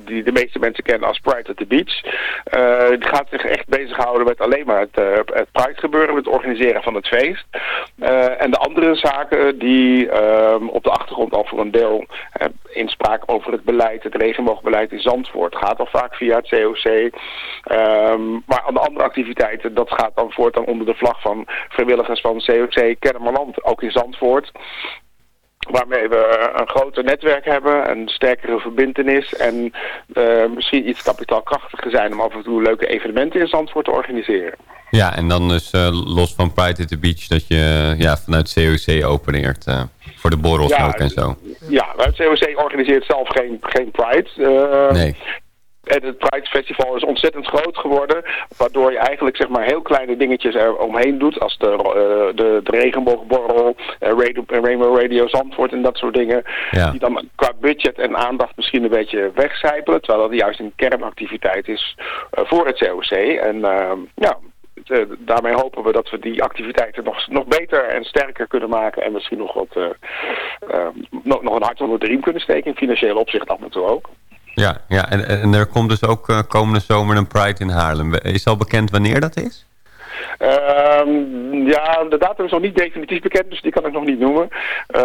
R: die de meeste mensen kennen als Pride at the Beach, eh, die gaat zich echt bezighouden met alleen maar het, eh, het Pride gebeuren, met het organiseren van het feest. Eh, en de andere zaken die ehm, op de achtergrond al voor een deel inspraak over het beleid, het regenboogbeleid in Zandvoort, gaat al vaak via het COC. Ehm, maar aan de andere activiteiten, dat gaat dan voortaan onder de vlag van vrijwilligers van COC Kennemerland, ook in Zandvoort. Waarmee we een groter netwerk hebben, een sterkere verbindenis en eh, misschien iets kapitaalkrachtiger zijn om af en toe leuke evenementen in Zandvoort te organiseren.
H: Ja, en dan dus eh, los van Pride at the Beach dat je ja, vanuit COC opereert eh, voor de borrels
R: Ja,
H: ook en zo.
R: Ja, het COC organiseert zelf geen, geen Pride.
H: Nee.
R: En het Pride Festival is ontzettend groot geworden. Waardoor je eigenlijk zeg maar heel kleine dingetjes er omheen doet. Als de, eh, de, de regenboogborrel, eh, Radio, Rainbow Radio Zandvoort en dat soort dingen.
H: Ja.
R: Die dan qua budget en aandacht misschien een beetje wegcijpelen. Terwijl dat juist een kernactiviteit is eh, voor het COC. En eh, ja, eh, daarmee hopen we dat we die activiteiten nog, nog beter en sterker kunnen maken. En misschien nog, wat, eh, eh, nog, nog een hart onder de riem kunnen steken. In financieel opzicht af en toe ook.
H: Ja, ja en, en er komt dus ook eh, komende zomer een Pride in Haarlem. Is al bekend wanneer dat is?
R: Ehm, ja, de datum is nog niet definitief bekend, dus die kan ik nog niet noemen. Eh,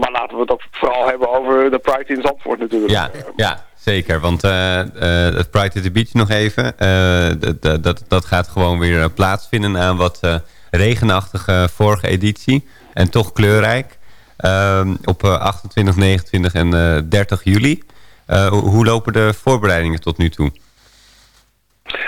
R: maar laten we het ook vooral hebben over de Pride in Zandvoort natuurlijk.
H: Ja, ja zeker. Want eh, eh, het Pride at the Beach nog even. dat- dat- gaat gewoon weer plaatsvinden aan wat regenachtige vorige editie. En toch kleurrijk. Ehm, op eh, 28, 29 en eh, 30 juli. Eh, hoe- hoe lopen de voorbereidingen tot nu toe?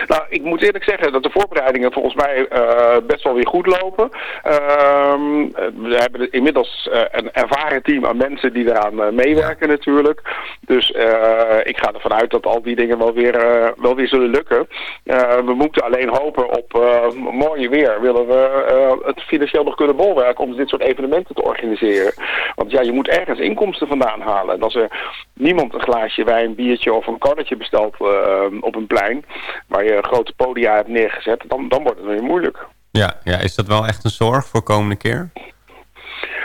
R: Nou, ik moet eerlijk zeggen dat de voorbereidingen volgens mij eh, best wel weer goed lopen. Ehm, eh, we hebben inmiddels eh, een ervaren team aan mensen die eraan eh, meewerken natuurlijk. Dus ik ga ervan uit dat al die dingen wel weer, wel weer zullen lukken. We moeten alleen hopen op mooie weer. Willen we het financieel nog kunnen bolwerken om dit soort evenementen te organiseren. Want ja, je moet ergens inkomsten vandaan halen. En als er niemand een glaasje wijn, biertje of een karretje bestelt op een plein... waar je grote podia hebt neergezet, dan, dan wordt het weer moeilijk.
H: Ja, ja, is dat wel echt een zorg voor komende keer?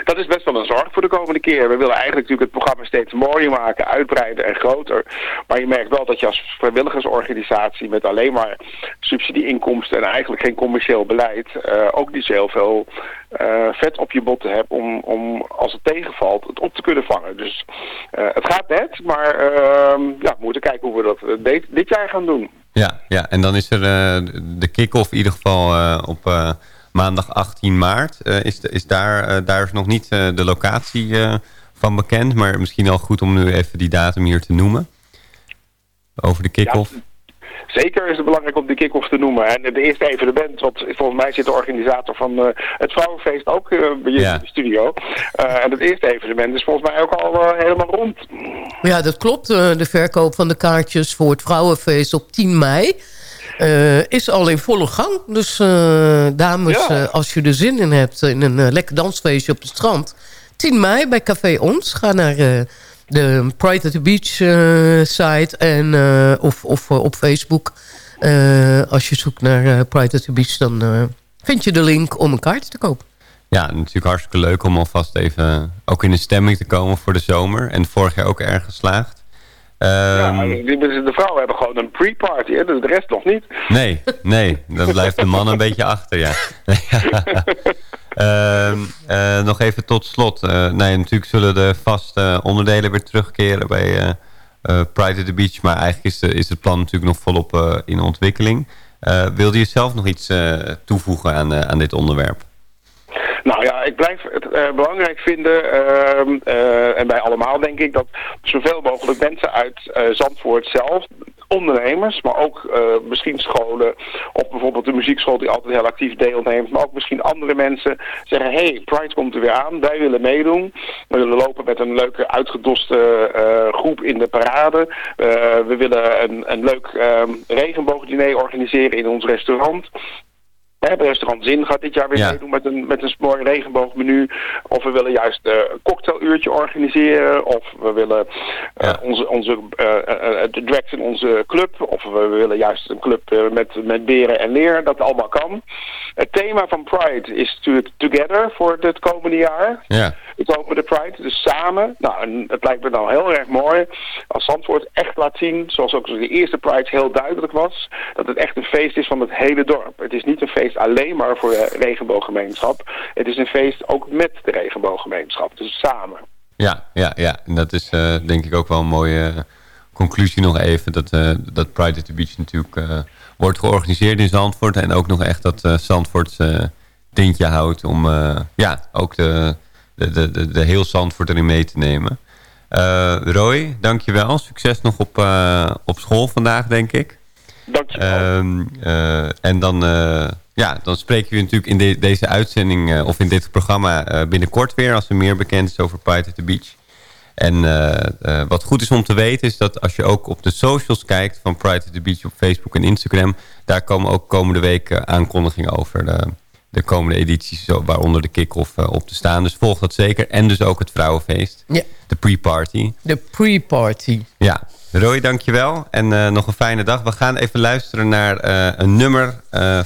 R: Dat is best wel een zorg voor de komende keer. We willen eigenlijk natuurlijk het programma steeds mooier maken, uitbreiden en groter. Maar je merkt wel dat je als vrijwilligersorganisatie met alleen maar subsidieinkomsten en eigenlijk geen commercieel beleid eh, ook niet zo heel veel eh, vet op je botten hebt om, om als het tegenvalt het op te kunnen vangen. Dus eh, het gaat net, maar ehm, ja, we moeten kijken hoe we dat dit, dit jaar gaan doen.
H: Ja, ja, en dan is er eh, de kick-off in ieder geval eh, op eh, maandag 18 maart. Is, is daar, daar is nog niet de locatie van bekend, maar misschien al goed om nu even die datum hier te noemen. Over de kick-off.
R: Zeker is het belangrijk om die kick-off te noemen. En het eerste evenement, want volgens mij zit de organisator van eh, het Vrouwenfeest ook eh, bij jullie in de studio. Eh, en het eerste evenement is volgens mij ook al helemaal rond.
I: Ja, dat klopt. Eh, De verkoop van de kaartjes voor het Vrouwenfeest op 10 mei... eh, is al in volle gang. Dus eh, dames,
R: Ja.
I: als je er zin in hebt... in een lekker dansfeestje op het strand... 10 mei bij Café Ons. Ga naar eh, de Pride at the Beach eh, site... En, eh, of, of eh, op Facebook. Eh, als je zoekt naar Pride at the Beach... dan vind je de link om een kaart te kopen.
H: Ja, natuurlijk hartstikke leuk om alvast even ook in de stemming te komen voor de zomer. En vorig jaar ook erg geslaagd. Ehm,
R: Die- De vrouwen hebben gewoon een pre-party, hè, dus de rest nog niet.
H: Nee, nee. Dan blijft de man een beetje achter, ja. Ehm, eh, nog even tot slot. Eh, nee, natuurlijk zullen de vaste onderdelen weer terugkeren bij eh, Pride at the Beach. Maar eigenlijk is, is het plan natuurlijk nog volop in ontwikkeling. Wilde je zelf nog iets toevoegen aan, aan dit onderwerp?
R: Ik blijf het eh, belangrijk vinden, ehm, eh, en wij allemaal denk ik, dat zoveel mogelijk mensen uit eh, Zandvoort zelf, ondernemers, maar ook misschien scholen, of bijvoorbeeld de muziekschool die altijd heel actief deelneemt, maar ook misschien andere mensen zeggen, hey, Pride komt er weer aan, wij willen meedoen. We willen lopen met een leuke uitgedoste groep in de parade. We willen een, een leuk ehm, regenboogdiner organiseren in ons restaurant. Hè, Het restaurant Zin gaat dit jaar weer
H: Ja.
R: meedoen met een, met een mooi regenboogmenu. Of we willen juist eh, een cocktailuurtje organiseren. Of we willen eh, onze, onze de drags in onze club. Of we willen juist een club met, met beren en leer. Dat allemaal kan. Het thema van Pride is natuurlijk Together voor het komende jaar.
H: Ja.
R: Het komende Pride, dus samen. Nou, en het lijkt me dan heel erg mooi als Zandvoort echt laat zien, zoals ook de eerste Pride heel duidelijk was, dat het echt een feest is van het hele dorp. Het is niet een feest alleen maar voor de regenbooggemeenschap. Het is een feest ook met de regenbooggemeenschap, dus samen.
H: Ja, ja, ja. En dat is eh, denk ik ook wel een mooie eh, conclusie nog even. Dat, eh, dat Pride at the Beach natuurlijk wordt georganiseerd in Zandvoort. En ook nog echt dat Zandvoort tintje houdt om ja, ook de, de, de, de, de heel Zandvoort erin mee te nemen. Eh Roy, dankjewel. Succes nog op, eh, op school vandaag, denk ik. Dankjewel. en dan, ja, dan spreken we natuurlijk in de- deze uitzending of in dit programma binnenkort weer als er meer bekend is over Pride at the Beach. En wat goed is om te weten is dat als je ook op de socials kijkt van Pride at the Beach op Facebook en Instagram, daar komen ook komende week eh, aankondigingen over de, de komende edities, waaronder de kick-off eh, op te staan. Dus volg dat zeker. En dus ook het Vrouwenfeest,
I: Ja.
H: de pre-party.
I: De pre-party.
H: Ja, Roy, dankjewel. En eh, nog een fijne dag. We gaan even luisteren naar eh, een nummer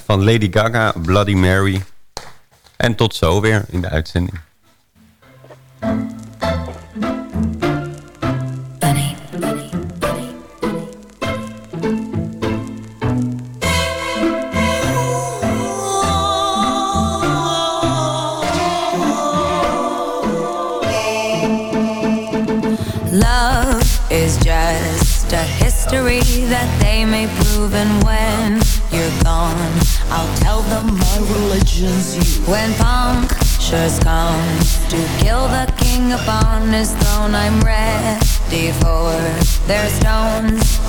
H: van Lady Gaga, Bloody Mary. En tot zo weer in de uitzending.
P: And when you're gone, I'll tell them my religion's you. When vultures come to kill the king upon his throne. I'm ready for their stones.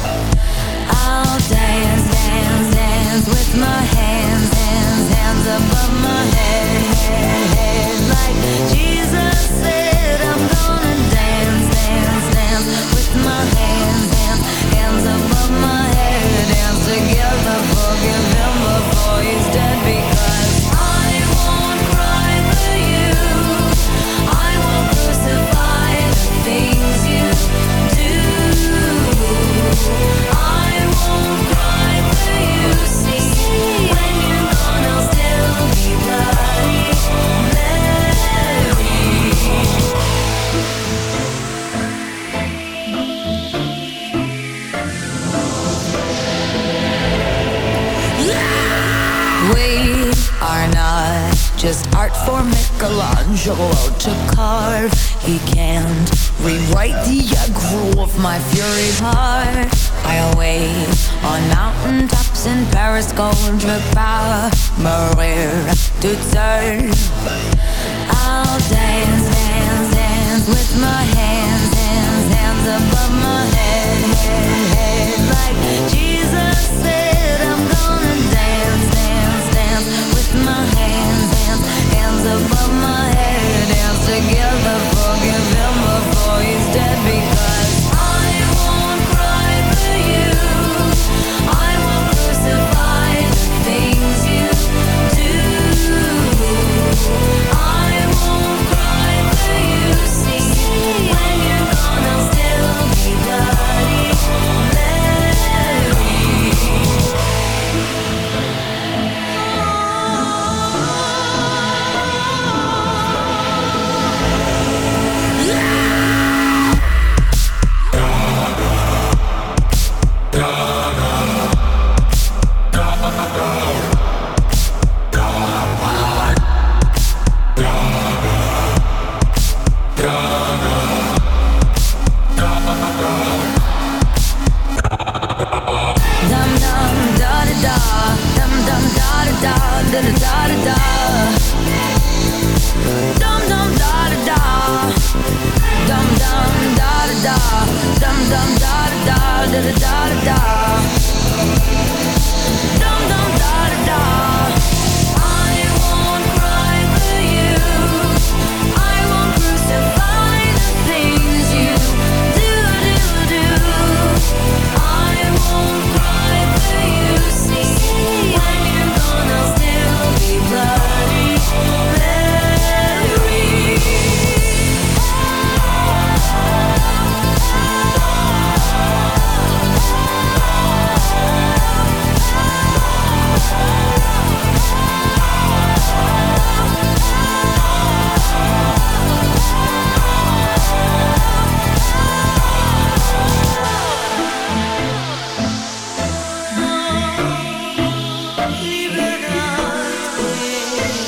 P: I'll dance, dance, dance with my hands, hands, hands above my head, head, head. Like Jesus said, I'm gonna dance, dance, dance with my hands, hands, hands above my head. Together, forgive just art for Michelangelo to carve. He can't rewrite the aggro of my fury heart. I'll wait on mountain tops in Paris, contre power, Maria to turn. I'll dance, dance, dance with my hands, hands, hands above my head, head, head. Like Jesus said, I'm gonna dance, with my hands, hands, hands above my head. Dance together, forgive him before he's dead because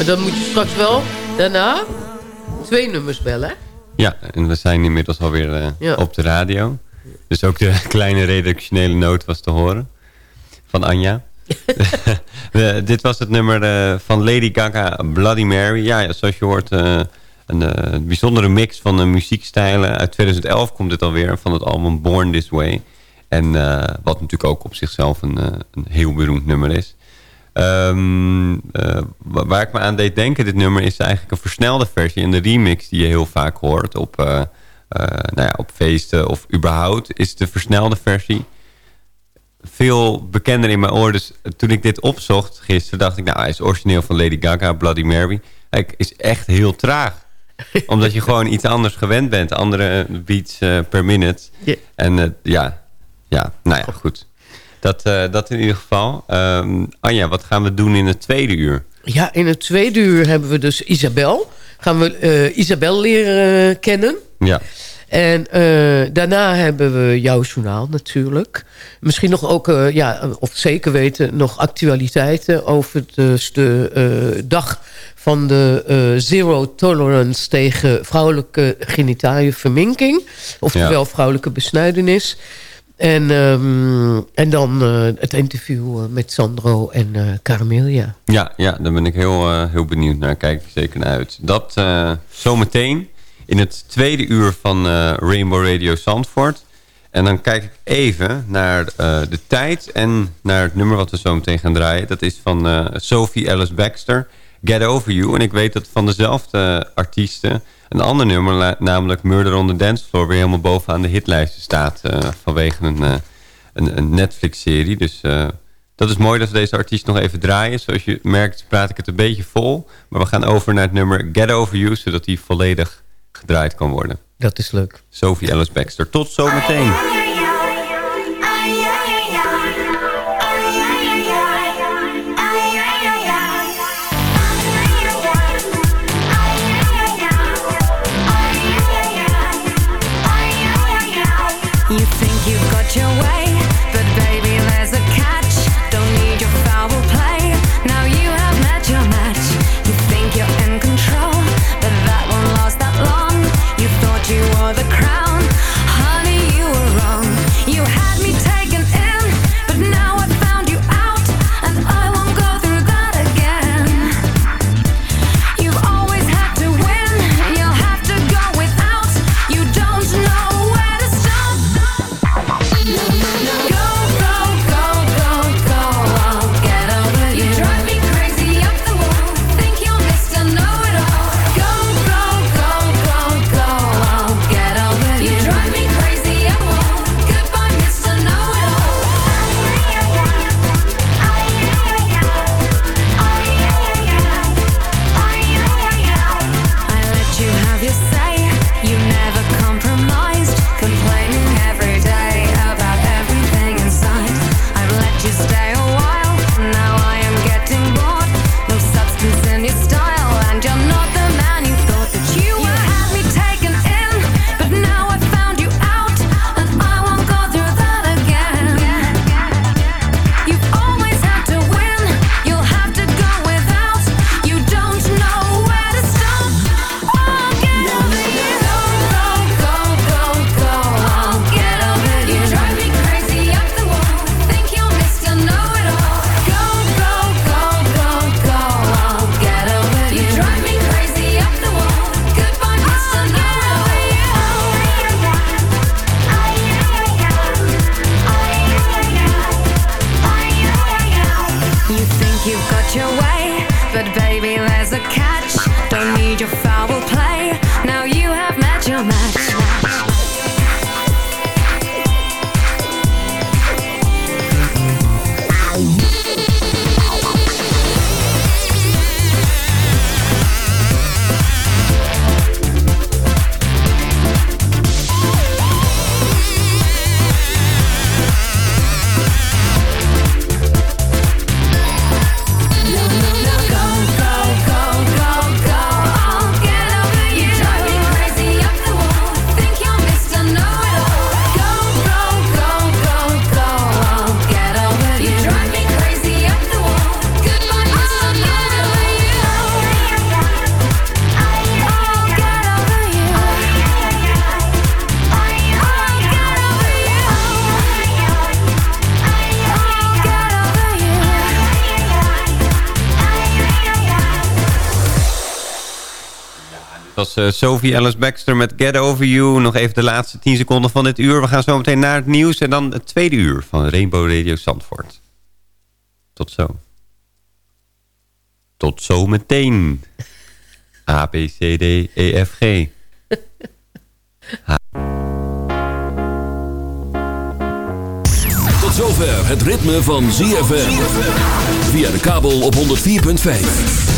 I: dan moet je straks wel daarna twee nummers bellen.
H: Ja, en we zijn inmiddels alweer eh,
I: Ja.
H: op de radio. Dus ook de kleine redactionele noot was te horen. Van Anja. We- dit was het nummer eh, van Lady Gaga, Bloody Mary. Ja, zoals je hoort, eh, een eh, bijzondere mix van de muziekstijlen. Uit 2011 komt dit alweer, van het album Born This Way. En eh, wat natuurlijk ook op zichzelf een, eh, een heel beroemd nummer is. Ehm, eh, wa- waar ik me aan deed denken, dit nummer is eigenlijk een versnelde versie. En de remix die je heel vaak hoort op, eh, eh, nou ja, op feesten of überhaupt, is de versnelde versie veel bekender in mijn oor. Dus toen ik dit opzocht gisteren, dacht ik, nou, hij is origineel van Lady Gaga, Bloody Mary. Hij is echt heel traag. Omdat je gewoon iets anders gewend bent. Andere beats per minute. En ja, ja, nou ja, goed. Dat, eh, dat in ieder geval. Ehm, Anja, wat gaan we doen in het tweede uur?
I: Ja, in het tweede uur hebben we dus Isabel. Gaan we eh, Isabel leren eh, kennen.
H: Ja.
I: En daarna hebben we jouw journaal natuurlijk. Misschien nog ook, ja, of zeker weten, nog actualiteiten over dus de dag van de zero tolerance tegen vrouwelijke genitale verminking. Oftewel
H: Ja.
I: vrouwelijke besnijdenis. En, ehm, en dan eh, het interview eh, met Sandro en eh Caramelia.
H: Ja, ja, daar ben ik heel, heel benieuwd naar. Kijk ik zeker naar uit. Dat zometeen in het tweede uur van Rainbow Radio Zandvoort. En dan kijk ik even naar de tijd en naar het nummer wat we zo meteen gaan draaien. Dat is van Sophie Alice Baxter, Get Over You. En ik weet dat van dezelfde artiesten een ander nummer, namelijk Murder on the Dance Floor, weer helemaal bovenaan de hitlijsten staat. eh, vanwege een, eh, een, een Netflix-serie. Dus eh, dat is mooi dat we deze artiest nog even draaien. Zoals je merkt praat ik het een beetje vol. Maar we gaan over naar het nummer Get Over You, zodat die volledig gedraaid kan worden.
I: Dat is leuk.
H: Sophie Alice Baxter. Tot zometeen. Sophie Alice Baxter met Get Over You. Nog even de laatste 10 seconden van dit uur. We gaan zo meteen naar het nieuws. En dan het tweede uur van Rainbow Radio Zandvoort. Tot zo. Tot zo meteen. A, B, C, D, E, F, G.
C: Tot zover het ritme van ZFM. Via de kabel op 104.5.